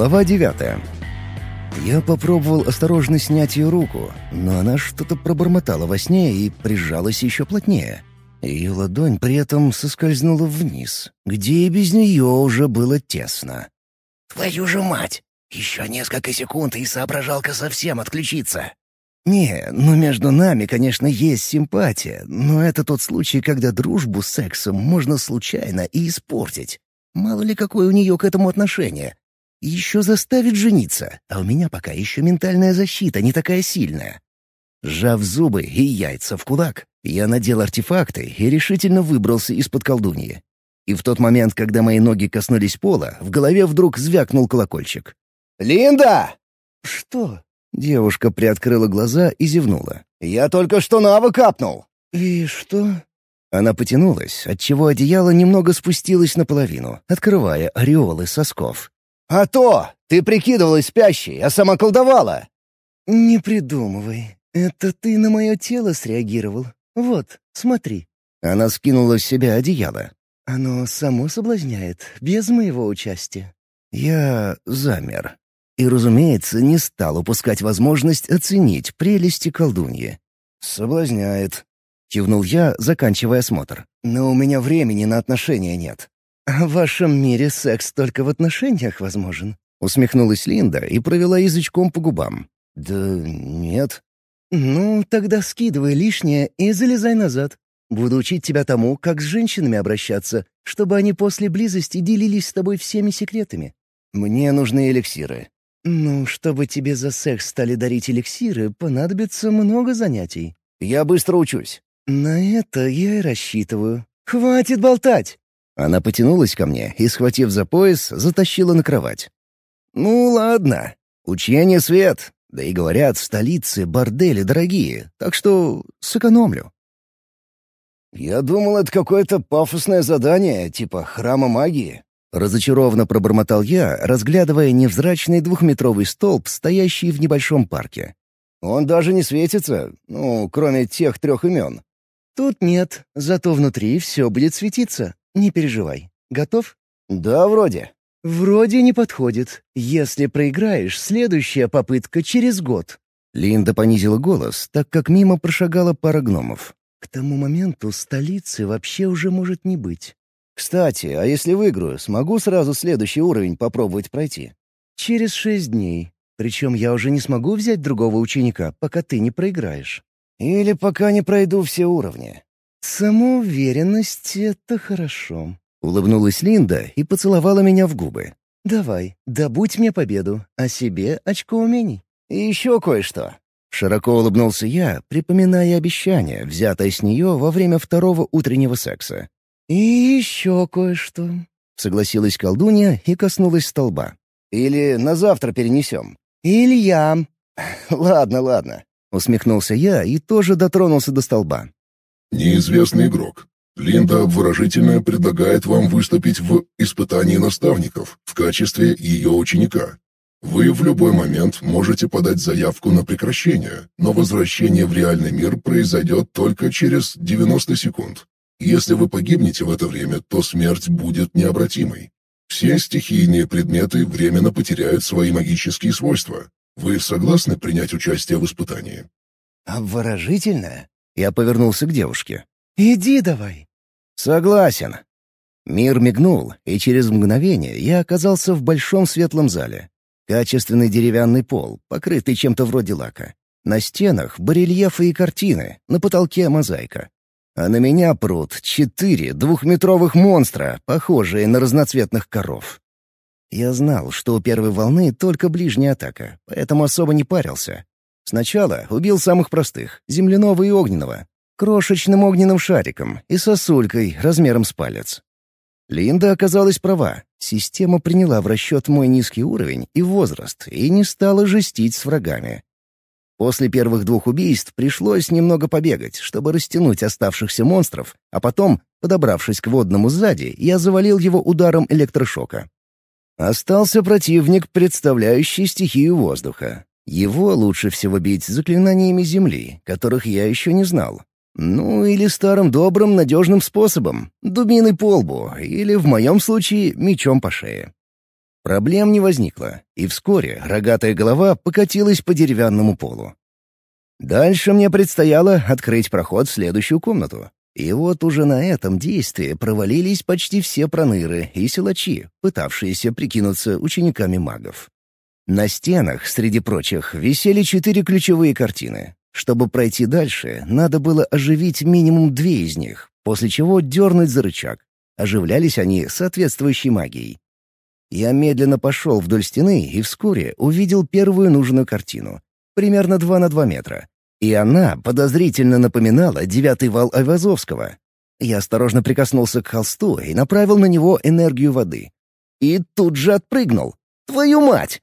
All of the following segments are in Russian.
Глава девятая. Я попробовал осторожно снять ее руку, но она что-то пробормотала во сне и прижалась еще плотнее. Ее ладонь при этом соскользнула вниз, где и без нее уже было тесно. «Твою же мать! Еще несколько секунд, и соображалка совсем отключится!» «Не, ну между нами, конечно, есть симпатия, но это тот случай, когда дружбу с сексом можно случайно и испортить. Мало ли какое у нее к этому отношение. Еще заставит жениться, а у меня пока еще ментальная защита не такая сильная. Сжав зубы и яйца в кулак, я надел артефакты и решительно выбрался из-под колдуньи. И в тот момент, когда мои ноги коснулись пола, в голове вдруг звякнул колокольчик. «Линда!» «Что?» Девушка приоткрыла глаза и зевнула. «Я только что навык капнул!» «И что?» Она потянулась, отчего одеяло немного спустилось наполовину, открывая ореолы сосков. «А то! Ты прикидывалась спящей, а сама колдовала!» «Не придумывай. Это ты на мое тело среагировал. Вот, смотри». Она скинула с себя одеяло. «Оно само соблазняет, без моего участия». Я замер. И, разумеется, не стал упускать возможность оценить прелести колдуньи. «Соблазняет», — кивнул я, заканчивая осмотр. «Но у меня времени на отношения нет». «А в вашем мире секс только в отношениях возможен?» — усмехнулась Линда и провела язычком по губам. «Да нет». «Ну, тогда скидывай лишнее и залезай назад. Буду учить тебя тому, как с женщинами обращаться, чтобы они после близости делились с тобой всеми секретами». «Мне нужны эликсиры», «Ну, чтобы тебе за секс стали дарить эликсиры, понадобится много занятий». «Я быстро учусь». «На это я и рассчитываю». «Хватит болтать!» Она потянулась ко мне и, схватив за пояс, затащила на кровать. «Ну, ладно. Учение свет. Да и говорят, в столице бордели дорогие, так что сэкономлю». «Я думал, это какое-то пафосное задание, типа храма магии», Разочарованно пробормотал я, разглядывая невзрачный двухметровый столб, стоящий в небольшом парке. «Он даже не светится, ну, кроме тех трех имен». «Тут нет, зато внутри все будет светиться. Не переживай. Готов?» «Да, вроде». «Вроде не подходит. Если проиграешь, следующая попытка через год». Линда понизила голос, так как мимо прошагала пара гномов. «К тому моменту столицы вообще уже может не быть. Кстати, а если выиграю, смогу сразу следующий уровень попробовать пройти? Через шесть дней. Причем я уже не смогу взять другого ученика, пока ты не проиграешь. Или пока не пройду все уровни. Самоуверенность — это хорошо. Улыбнулась Линда и поцеловала меня в губы. «Давай, добудь мне победу, а себе очко умений». «И еще кое-что». Широко улыбнулся я, припоминая обещание, взятое с нее во время второго утреннего секса. «И еще кое-что», — согласилась колдунья и коснулась столба. «Или на завтра перенесем». «Илья». «Ладно, ладно», — усмехнулся я и тоже дотронулся до столба. «Неизвестный игрок. Линда обворожительно предлагает вам выступить в «Испытании наставников» в качестве ее ученика. Вы в любой момент можете подать заявку на прекращение, но возвращение в реальный мир произойдет только через 90 секунд. Если вы погибнете в это время, то смерть будет необратимой. Все стихийные предметы временно потеряют свои магические свойства. Вы согласны принять участие в испытании?» «Обворожительно?» Я повернулся к девушке. «Иди давай». «Согласен». Мир мигнул, и через мгновение я оказался в большом светлом зале. Качественный деревянный пол, покрытый чем-то вроде лака. На стенах барельефы и картины, на потолке мозаика а на меня прут четыре двухметровых монстра, похожие на разноцветных коров. Я знал, что у первой волны только ближняя атака, поэтому особо не парился. Сначала убил самых простых — земляного и огненного, крошечным огненным шариком и сосулькой размером с палец. Линда оказалась права. Система приняла в расчет мой низкий уровень и возраст и не стала жестить с врагами. После первых двух убийств пришлось немного побегать, чтобы растянуть оставшихся монстров, а потом, подобравшись к водному сзади, я завалил его ударом электрошока. Остался противник, представляющий стихию воздуха. Его лучше всего бить заклинаниями земли, которых я еще не знал. Ну, или старым добрым надежным способом — дубиной по лбу, или, в моем случае, мечом по шее. Проблем не возникло, и вскоре рогатая голова покатилась по деревянному полу. Дальше мне предстояло открыть проход в следующую комнату. И вот уже на этом действии провалились почти все проныры и силачи, пытавшиеся прикинуться учениками магов. На стенах, среди прочих, висели четыре ключевые картины. Чтобы пройти дальше, надо было оживить минимум две из них, после чего дернуть за рычаг. Оживлялись они соответствующей магией. Я медленно пошел вдоль стены и вскоре увидел первую нужную картину. Примерно 2 на 2 метра. И она подозрительно напоминала девятый вал Айвазовского. Я осторожно прикоснулся к холсту и направил на него энергию воды. И тут же отпрыгнул. «Твою мать!»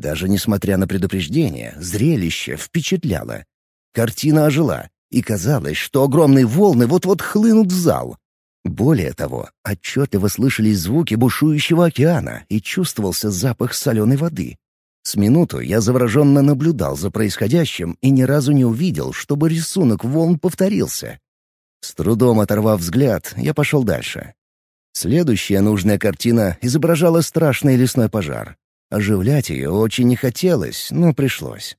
Даже несмотря на предупреждение, зрелище впечатляло. Картина ожила, и казалось, что огромные волны вот-вот хлынут в зал. Более того, отчетливо слышались звуки бушующего океана и чувствовался запах соленой воды. С минуту я завороженно наблюдал за происходящим и ни разу не увидел, чтобы рисунок волн повторился. С трудом оторвав взгляд, я пошел дальше. Следующая нужная картина изображала страшный лесной пожар. Оживлять ее очень не хотелось, но пришлось.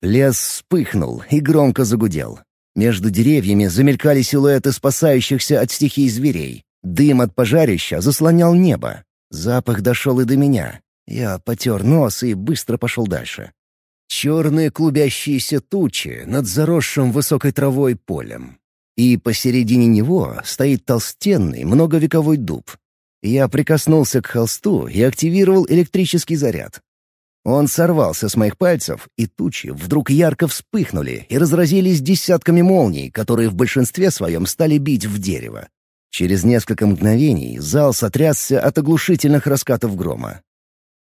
Лес вспыхнул и громко загудел. Между деревьями замелькали силуэты спасающихся от стихий зверей. Дым от пожарища заслонял небо. Запах дошел и до меня. Я потер нос и быстро пошел дальше. Черные клубящиеся тучи над заросшим высокой травой полем. И посередине него стоит толстенный многовековой дуб. Я прикоснулся к холсту и активировал электрический заряд. Он сорвался с моих пальцев, и тучи вдруг ярко вспыхнули и разразились десятками молний, которые в большинстве своем стали бить в дерево. Через несколько мгновений зал сотрясся от оглушительных раскатов грома.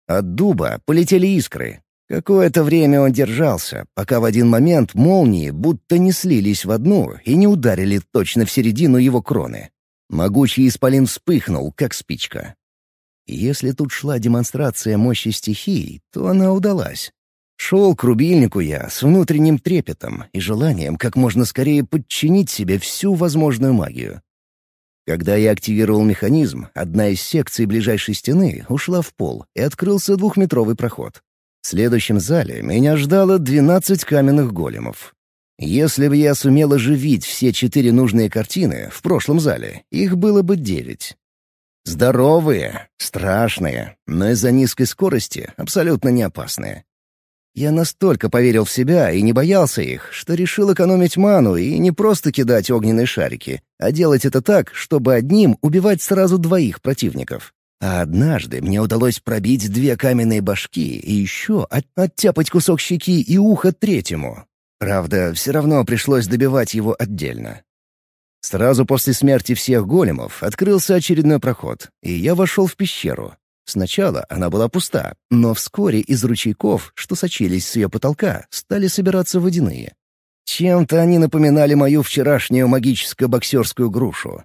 От дуба полетели искры. Какое-то время он держался, пока в один момент молнии будто не слились в одну и не ударили точно в середину его кроны. Могучий исполин вспыхнул, как спичка. Если тут шла демонстрация мощи стихий, то она удалась. Шел к рубильнику я с внутренним трепетом и желанием как можно скорее подчинить себе всю возможную магию. Когда я активировал механизм, одна из секций ближайшей стены ушла в пол, и открылся двухметровый проход. В следующем зале меня ждало 12 каменных големов. Если бы я сумел оживить все четыре нужные картины в прошлом зале, их было бы девять. Здоровые, страшные, но из-за низкой скорости абсолютно не опасные. Я настолько поверил в себя и не боялся их, что решил экономить ману и не просто кидать огненные шарики, а делать это так, чтобы одним убивать сразу двоих противников. А однажды мне удалось пробить две каменные башки и еще от оттяпать кусок щеки и ухо третьему. Правда, все равно пришлось добивать его отдельно. Сразу после смерти всех големов открылся очередной проход, и я вошел в пещеру, Сначала она была пуста, но вскоре из ручейков, что сочились с ее потолка, стали собираться водяные. Чем-то они напоминали мою вчерашнюю магическую боксерскую грушу.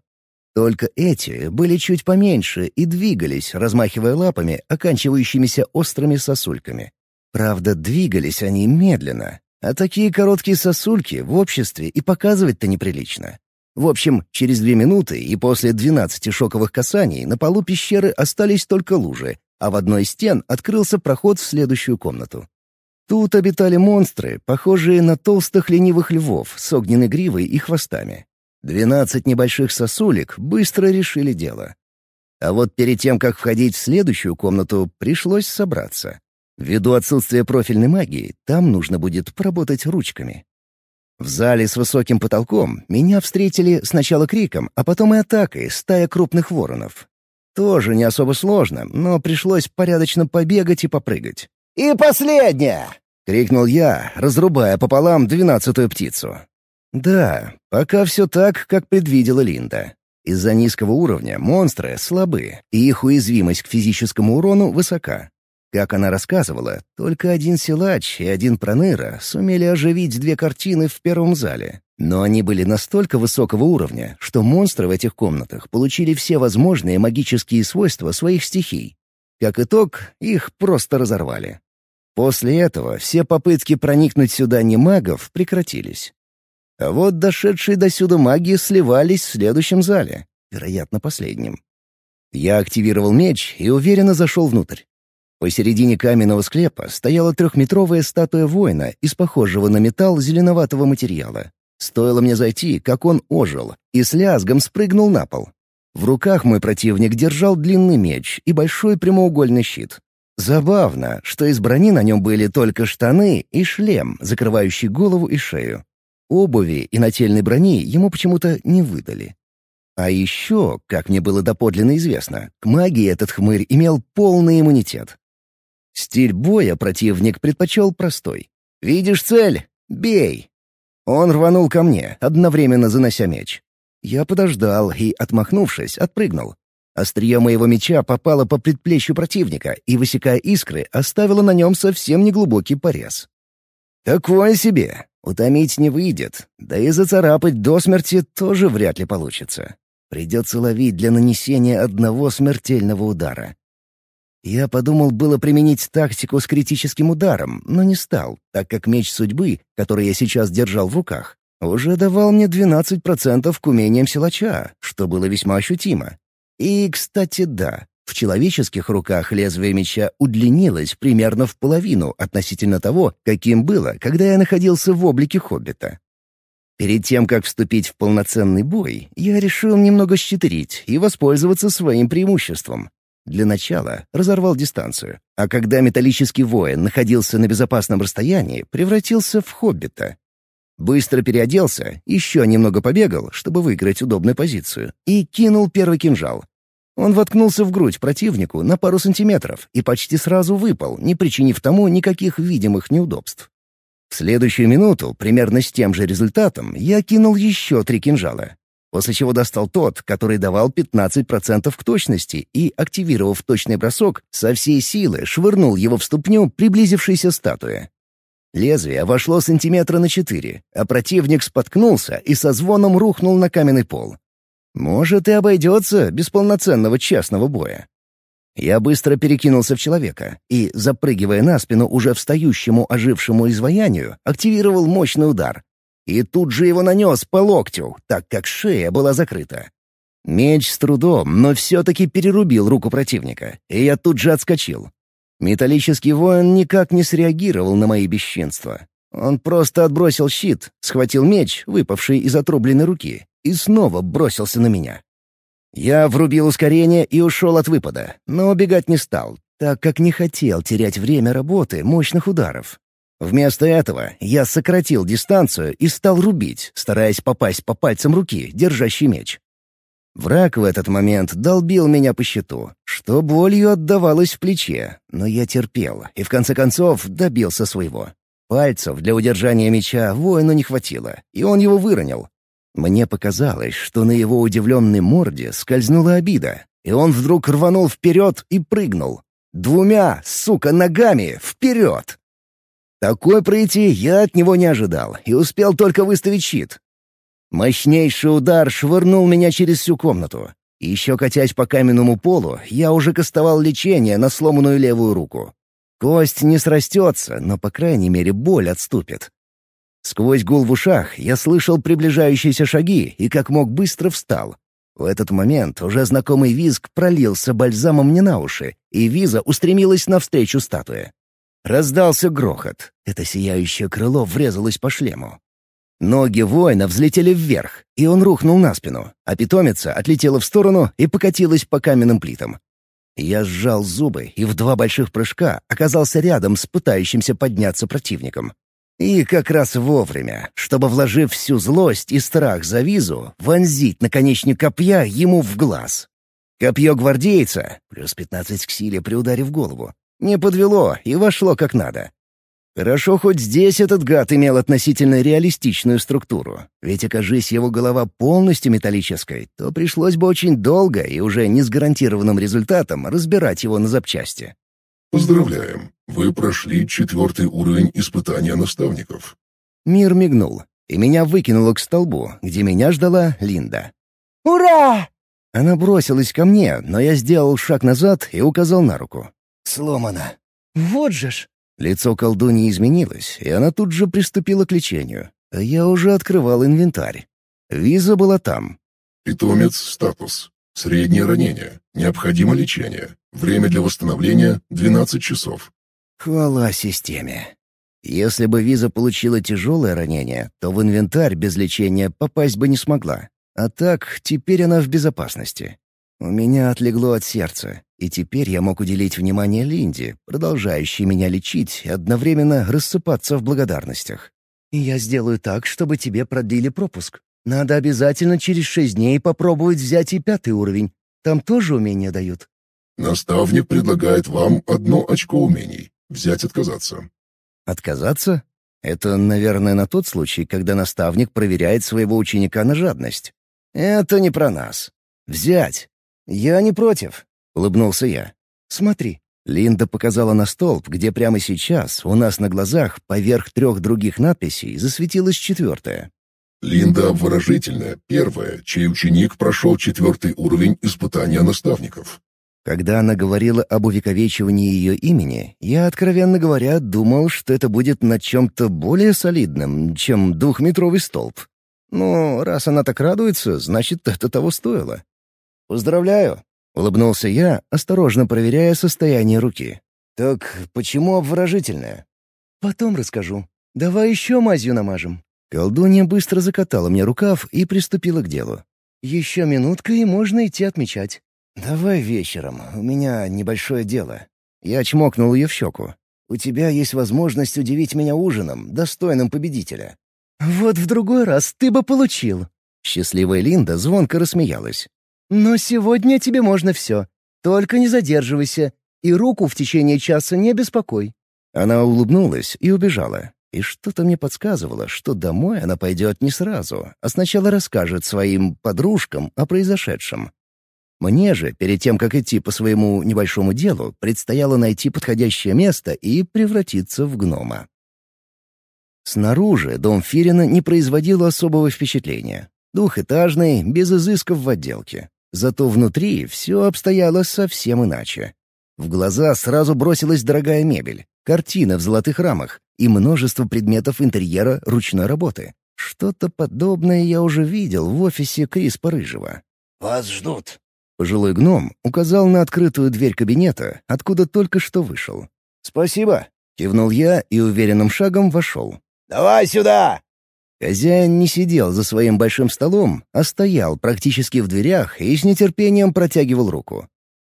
Только эти были чуть поменьше и двигались, размахивая лапами, оканчивающимися острыми сосульками. Правда, двигались они медленно, а такие короткие сосульки в обществе и показывать-то неприлично. В общем, через две минуты и после двенадцати шоковых касаний на полу пещеры остались только лужи, а в одной из стен открылся проход в следующую комнату. Тут обитали монстры, похожие на толстых ленивых львов с огненной гривой и хвостами. Двенадцать небольших сосулек быстро решили дело. А вот перед тем, как входить в следующую комнату, пришлось собраться. Ввиду отсутствия профильной магии, там нужно будет поработать ручками. В зале с высоким потолком меня встретили сначала криком, а потом и атакой стая крупных воронов. Тоже не особо сложно, но пришлось порядочно побегать и попрыгать. «И последняя!» — крикнул я, разрубая пополам двенадцатую птицу. Да, пока все так, как предвидела Линда. Из-за низкого уровня монстры слабы, и их уязвимость к физическому урону высока. Как она рассказывала, только один силач и один проныра сумели оживить две картины в первом зале. Но они были настолько высокого уровня, что монстры в этих комнатах получили все возможные магические свойства своих стихий. Как итог, их просто разорвали. После этого все попытки проникнуть сюда не магов прекратились. А вот дошедшие до сюда маги сливались в следующем зале, вероятно, последнем. Я активировал меч и уверенно зашел внутрь. Посередине каменного склепа стояла трехметровая статуя воина из похожего на металл зеленоватого материала. Стоило мне зайти, как он ожил, и с лязгом спрыгнул на пол. В руках мой противник держал длинный меч и большой прямоугольный щит. Забавно, что из брони на нем были только штаны и шлем, закрывающий голову и шею. Обуви и нательной брони ему почему-то не выдали. А еще, как мне было доподлинно известно, к магии этот хмырь имел полный иммунитет. Стиль боя противник предпочел простой. «Видишь цель? Бей!» Он рванул ко мне, одновременно занося меч. Я подождал и, отмахнувшись, отпрыгнул. Острие моего меча попало по предплечью противника и, высекая искры, оставило на нем совсем неглубокий порез. Такое себе. Утомить не выйдет, да и зацарапать до смерти тоже вряд ли получится. Придется ловить для нанесения одного смертельного удара. Я подумал было применить тактику с критическим ударом, но не стал, так как меч судьбы, который я сейчас держал в руках, уже давал мне 12% к умениям силача, что было весьма ощутимо. И, кстати, да, в человеческих руках лезвие меча удлинилось примерно в половину относительно того, каким было, когда я находился в облике хоббита. Перед тем, как вступить в полноценный бой, я решил немного щитрить и воспользоваться своим преимуществом. Для начала разорвал дистанцию, а когда металлический воин находился на безопасном расстоянии, превратился в хоббита. Быстро переоделся, еще немного побегал, чтобы выиграть удобную позицию, и кинул первый кинжал. Он воткнулся в грудь противнику на пару сантиметров и почти сразу выпал, не причинив тому никаких видимых неудобств. В следующую минуту, примерно с тем же результатом, я кинул еще три кинжала после чего достал тот, который давал 15% к точности и, активировав точный бросок, со всей силы швырнул его в ступню приблизившейся статуи. Лезвие вошло сантиметра на четыре, а противник споткнулся и со звоном рухнул на каменный пол. Может, и обойдется без полноценного частного боя. Я быстро перекинулся в человека и, запрыгивая на спину уже встающему ожившему изваянию, активировал мощный удар, и тут же его нанес по локтю, так как шея была закрыта. Меч с трудом, но все-таки перерубил руку противника, и я тут же отскочил. Металлический воин никак не среагировал на мои бесчинства. Он просто отбросил щит, схватил меч, выпавший из отрубленной руки, и снова бросился на меня. Я врубил ускорение и ушел от выпада, но убегать не стал, так как не хотел терять время работы мощных ударов. Вместо этого я сократил дистанцию и стал рубить, стараясь попасть по пальцам руки, держащей меч. Враг в этот момент долбил меня по щиту, что болью отдавалось в плече, но я терпел и в конце концов добился своего. Пальцев для удержания меча воину не хватило, и он его выронил. Мне показалось, что на его удивленной морде скользнула обида, и он вдруг рванул вперед и прыгнул. Двумя, сука, ногами вперед! Такой пройти я от него не ожидал и успел только выставить щит. Мощнейший удар швырнул меня через всю комнату. Еще катясь по каменному полу, я уже кастовал лечение на сломанную левую руку. Кость не срастется, но, по крайней мере, боль отступит. Сквозь гул в ушах я слышал приближающиеся шаги и как мог быстро встал. В этот момент уже знакомый визг пролился бальзамом мне на уши, и виза устремилась навстречу статуе. Раздался грохот. Это сияющее крыло врезалось по шлему. Ноги воина взлетели вверх, и он рухнул на спину, а питомица отлетела в сторону и покатилась по каменным плитам. Я сжал зубы и в два больших прыжка оказался рядом с пытающимся подняться противником. И как раз вовремя, чтобы, вложив всю злость и страх за визу, вонзить наконечник копья ему в глаз. Копье гвардейца, плюс 15 к силе при ударе в голову, не подвело и вошло как надо. Хорошо, хоть здесь этот гад имел относительно реалистичную структуру. Ведь окажись его голова полностью металлической, то пришлось бы очень долго и уже не с гарантированным результатом разбирать его на запчасти. Поздравляем! Вы прошли четвертый уровень испытания наставников. Мир мигнул, и меня выкинуло к столбу, где меня ждала Линда. «Ура!» Она бросилась ко мне, но я сделал шаг назад и указал на руку. Сломано. Вот же ж. Лицо колдуньи изменилось, и она тут же приступила к лечению. Я уже открывал инвентарь. Виза была там. Питомец статус. Среднее ранение. Необходимо лечение. Время для восстановления — 12 часов. Хвала системе. Если бы Виза получила тяжелое ранение, то в инвентарь без лечения попасть бы не смогла. А так, теперь она в безопасности. У меня отлегло от сердца, и теперь я мог уделить внимание Линде, продолжающей меня лечить и одновременно рассыпаться в благодарностях. «Я сделаю так, чтобы тебе продлили пропуск. Надо обязательно через шесть дней попробовать взять и пятый уровень. Там тоже умения дают». Наставник предлагает вам одно очко умений. Взять отказаться. Отказаться? Это, наверное, на тот случай, когда наставник проверяет своего ученика на жадность. Это не про нас. Взять. Я не против, — улыбнулся я. Смотри. Линда показала на столб, где прямо сейчас, у нас на глазах, поверх трех других надписей, засветилась четвертая. Линда обворожительная, первая, чей ученик прошел четвертый уровень испытания наставников. Когда она говорила об увековечивании ее имени, я, откровенно говоря, думал, что это будет на чем-то более солидном, чем двухметровый столб. Но раз она так радуется, значит, это того стоило. «Поздравляю!» — улыбнулся я, осторожно проверяя состояние руки. «Так почему обворожительная?» «Потом расскажу. Давай еще мазью намажем». Колдунья быстро закатала мне рукав и приступила к делу. «Еще минутка, и можно идти отмечать. «Давай вечером, у меня небольшое дело». Я чмокнул ее в щеку. «У тебя есть возможность удивить меня ужином, достойным победителя». «Вот в другой раз ты бы получил». Счастливая Линда звонко рассмеялась. «Но сегодня тебе можно все. Только не задерживайся. И руку в течение часа не беспокой». Она улыбнулась и убежала. И что-то мне подсказывало, что домой она пойдет не сразу, а сначала расскажет своим подружкам о произошедшем. Мне же, перед тем, как идти по своему небольшому делу, предстояло найти подходящее место и превратиться в гнома. Снаружи дом Фирина не производил особого впечатления. Двухэтажный, без изысков в отделке. Зато внутри все обстояло совсем иначе. В глаза сразу бросилась дорогая мебель, картины в золотых рамах и множество предметов интерьера ручной работы. Что-то подобное я уже видел в офисе Криспа Рыжего. «Вас ждут», Пожилой гном указал на открытую дверь кабинета, откуда только что вышел. «Спасибо», — кивнул я и уверенным шагом вошел. «Давай сюда!» Хозяин не сидел за своим большим столом, а стоял практически в дверях и с нетерпением протягивал руку.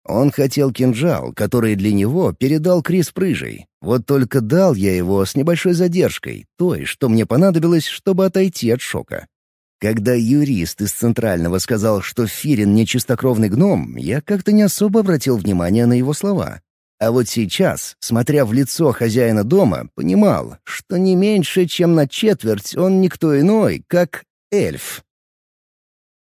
Он хотел кинжал, который для него передал Крис Прыжий. Вот только дал я его с небольшой задержкой, той, что мне понадобилось, чтобы отойти от шока. Когда юрист из Центрального сказал, что Фирин не чистокровный гном, я как-то не особо обратил внимание на его слова. А вот сейчас, смотря в лицо хозяина дома, понимал, что не меньше, чем на четверть он никто иной, как эльф.